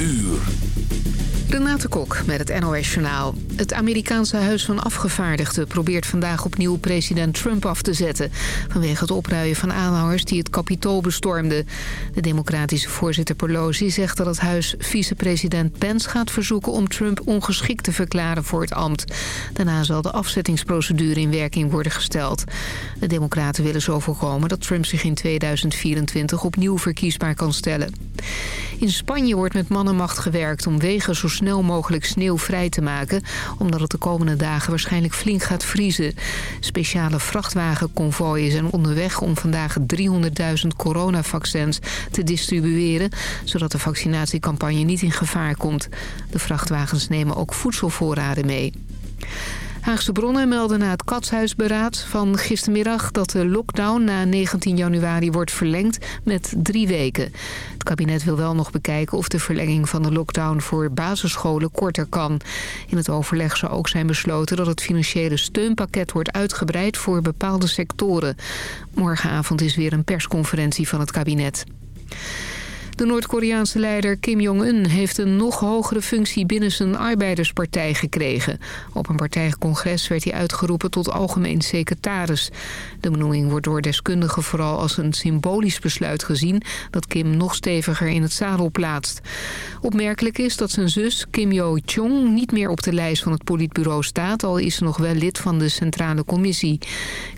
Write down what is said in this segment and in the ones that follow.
uur. Renate Kok met het NOS Journaal. Het Amerikaanse Huis van Afgevaardigden probeert vandaag opnieuw president Trump af te zetten... vanwege het opruien van aanhangers die het kapitool bestormden. De democratische voorzitter Pelosi zegt dat het huis vicepresident Pence gaat verzoeken... om Trump ongeschikt te verklaren voor het ambt. Daarna zal de afzettingsprocedure in werking worden gesteld. De democraten willen zo voorkomen dat Trump zich in 2024 opnieuw verkiesbaar kan stellen. In Spanje wordt met mannenmacht gewerkt om wegen zo snel mogelijk sneeuw vrij te maken... omdat het de komende dagen waarschijnlijk flink gaat vriezen. Speciale vrachtwagenconvooien zijn onderweg om vandaag 300.000 coronavaccins te distribueren... zodat de vaccinatiecampagne niet in gevaar komt. De vrachtwagens nemen ook voedselvoorraden mee. Haagse bronnen melden na het katshuisberaad van gistermiddag... dat de lockdown na 19 januari wordt verlengd met drie weken. Het kabinet wil wel nog bekijken of de verlenging van de lockdown... voor basisscholen korter kan. In het overleg zou ook zijn besloten dat het financiële steunpakket... wordt uitgebreid voor bepaalde sectoren. Morgenavond is weer een persconferentie van het kabinet. De Noord-Koreaanse leider Kim Jong-un heeft een nog hogere functie binnen zijn arbeiderspartij gekregen. Op een partijcongres werd hij uitgeroepen tot algemeen secretaris. De benoeming wordt door deskundigen vooral als een symbolisch besluit gezien... dat Kim nog steviger in het zadel plaatst. Opmerkelijk is dat zijn zus Kim Yo-chong niet meer op de lijst van het politbureau staat... al is ze nog wel lid van de Centrale Commissie.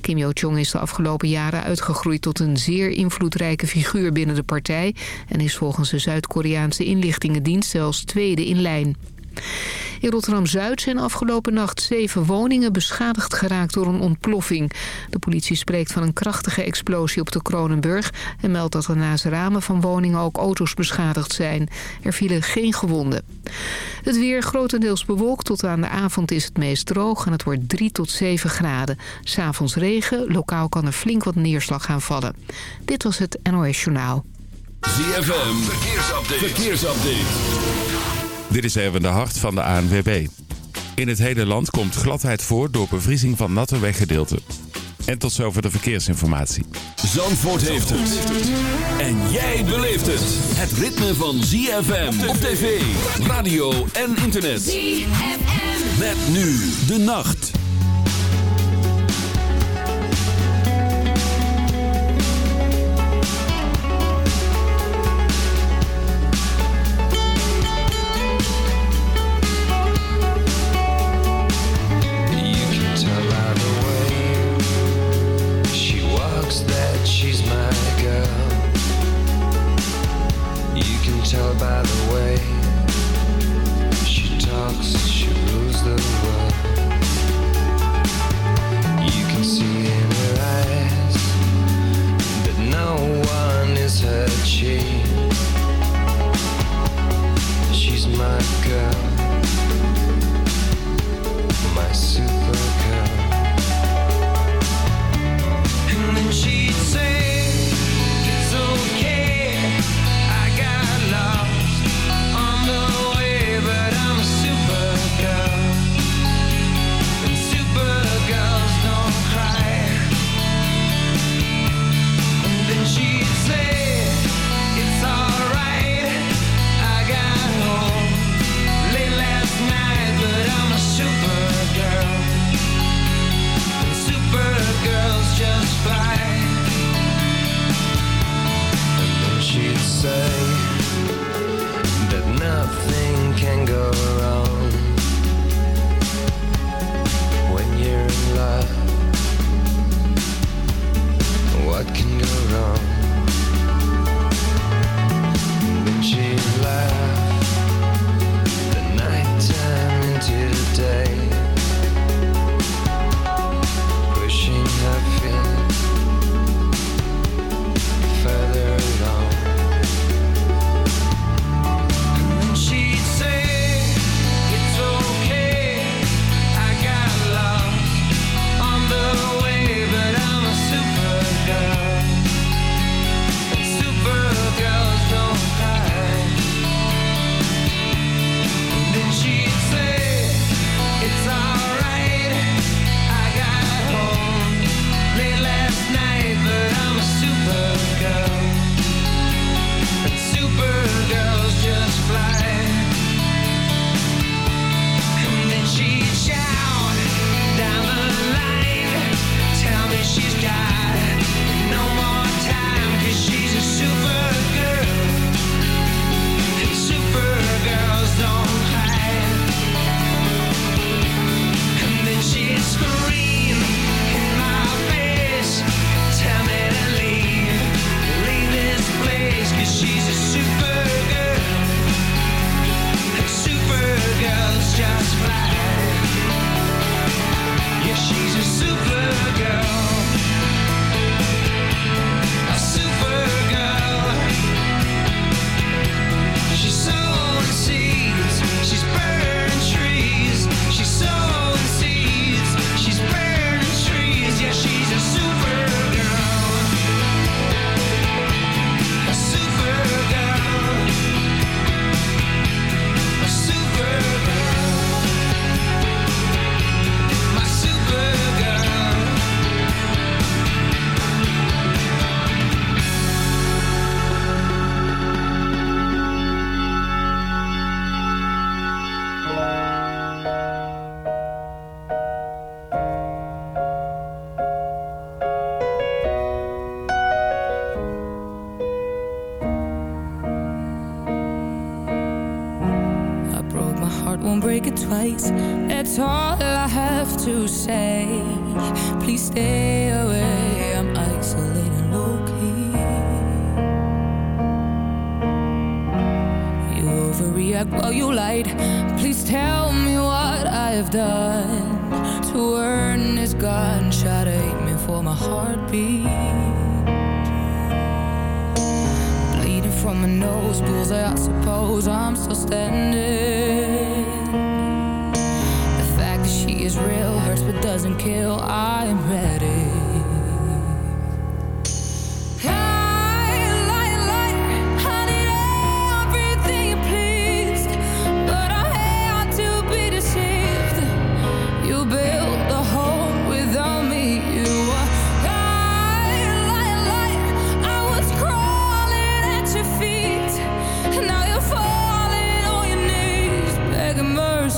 Kim Yo-chong is de afgelopen jaren uitgegroeid tot een zeer invloedrijke figuur binnen de partij... en is volgens de Zuid-Koreaanse inlichtingendienst zelfs tweede in lijn. In Rotterdam-Zuid zijn afgelopen nacht zeven woningen beschadigd geraakt door een ontploffing. De politie spreekt van een krachtige explosie op de Kronenburg... en meldt dat er naast ramen van woningen ook auto's beschadigd zijn. Er vielen geen gewonden. Het weer grotendeels bewolkt. Tot aan de avond is het meest droog en het wordt 3 tot 7 graden. S'avonds regen, lokaal kan er flink wat neerslag gaan vallen. Dit was het NOS Journaal. ZFM, verkeersupdate. verkeersupdate. Dit is even de hart van de ANWB. In het hele land komt gladheid voor door bevriezing van natte weggedeelten. En tot zover de verkeersinformatie. Zandvoort heeft het. En jij beleeft het. Het ritme van ZFM op tv, radio en internet. ZFM. Met nu de nacht.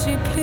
Begging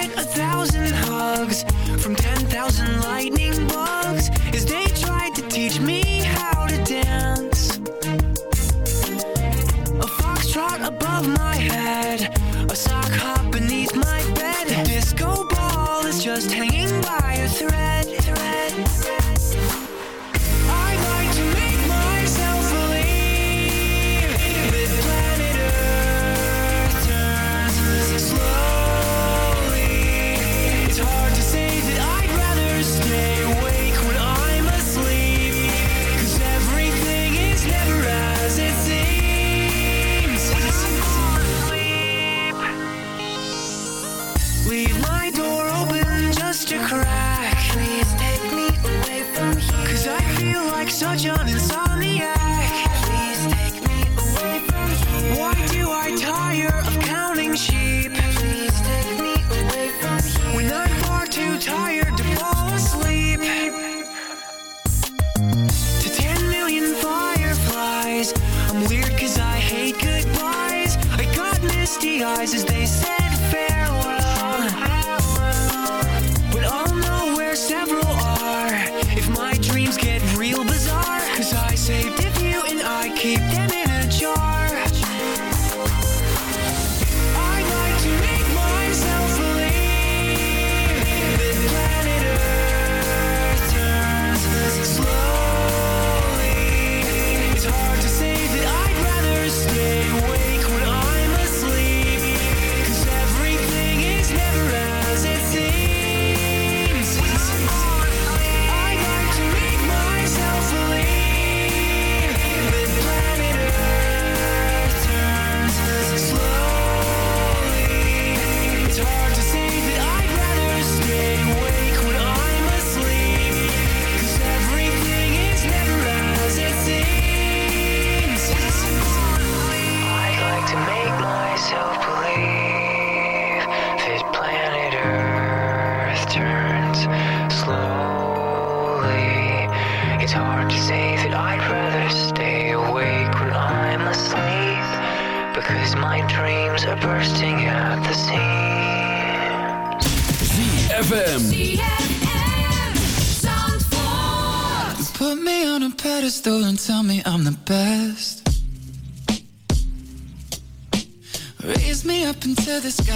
get a thousand hugs from 10,000 lightning bugs as they tried to teach me how to dance. A foxtrot above my head, a sock hop beneath my bed. A disco ball is just hanging by a thread.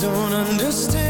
don't understand.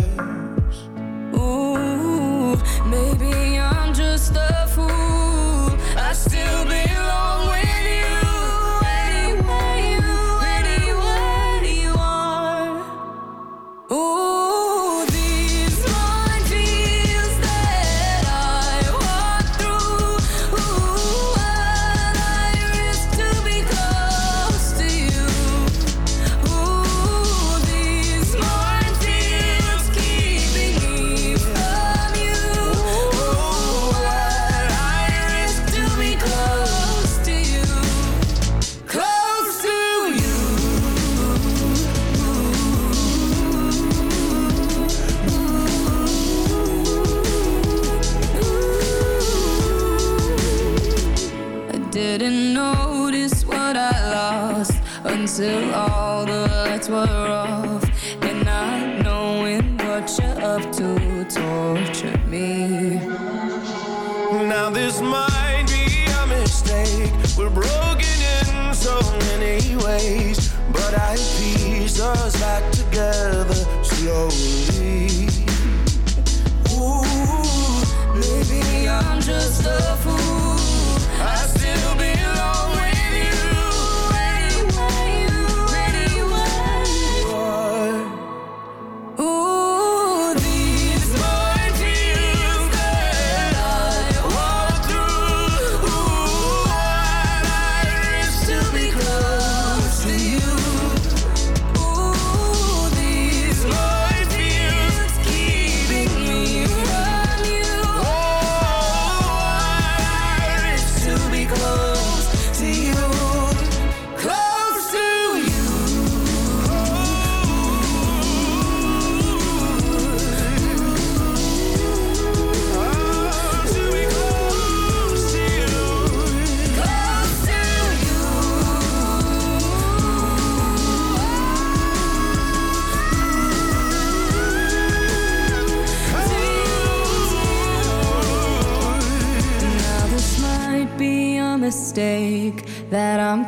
close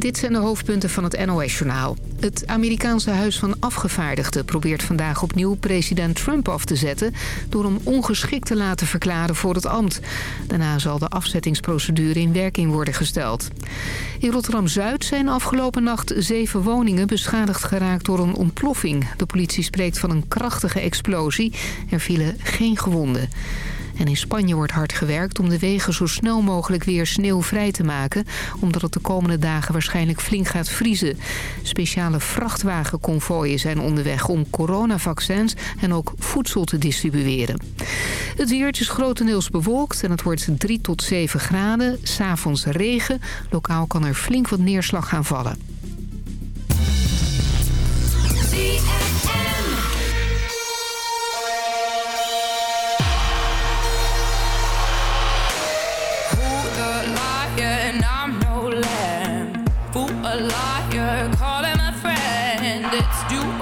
dit zijn de hoofdpunten van het NOS-journaal. Het Amerikaanse Huis van Afgevaardigden probeert vandaag opnieuw president Trump af te zetten... door hem ongeschikt te laten verklaren voor het ambt. Daarna zal de afzettingsprocedure in werking worden gesteld. In Rotterdam-Zuid zijn afgelopen nacht zeven woningen beschadigd geraakt door een ontploffing. De politie spreekt van een krachtige explosie. Er vielen geen gewonden. En in Spanje wordt hard gewerkt om de wegen zo snel mogelijk weer sneeuwvrij te maken... omdat het de komende dagen waarschijnlijk flink gaat vriezen. Speciale vrachtwagenconvooien zijn onderweg om coronavaccins en ook voedsel te distribueren. Het weer is grotendeels bewolkt en het wordt 3 tot 7 graden. S'avonds regen. Lokaal kan er flink wat neerslag gaan vallen.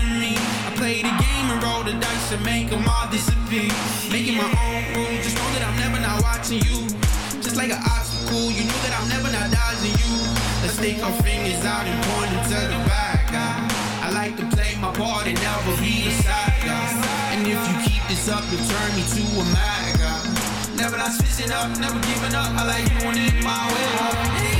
I play the game and roll the dice and make them all disappear. Making my own rules, just know that I'm never not watching you. Just like an obstacle, you know that I'm never not dodging you. Let's stick our fingers out and point them to the guy. I like to play my part and never be a side guy. And if you keep this up, you'll turn me to a mad guy. Never not switching up, never giving up. I like doing it my way.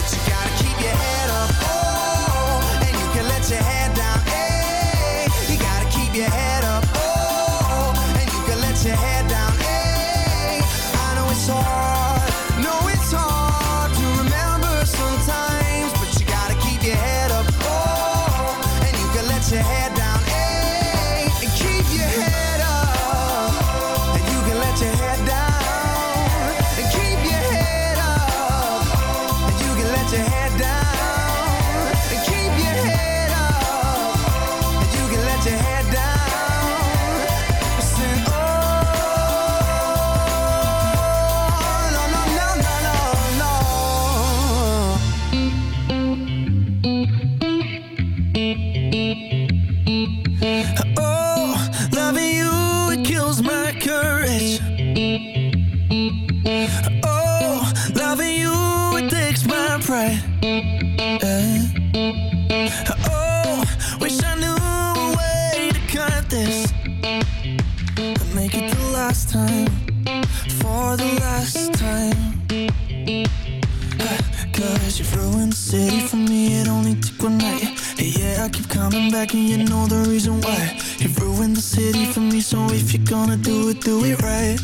the city for me, so if you're gonna do it, do it right.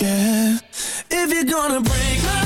Yeah. If you're gonna break my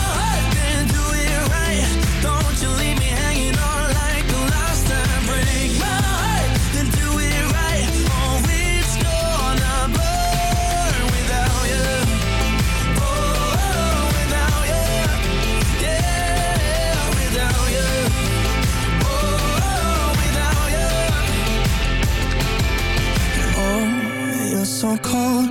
you. Oh,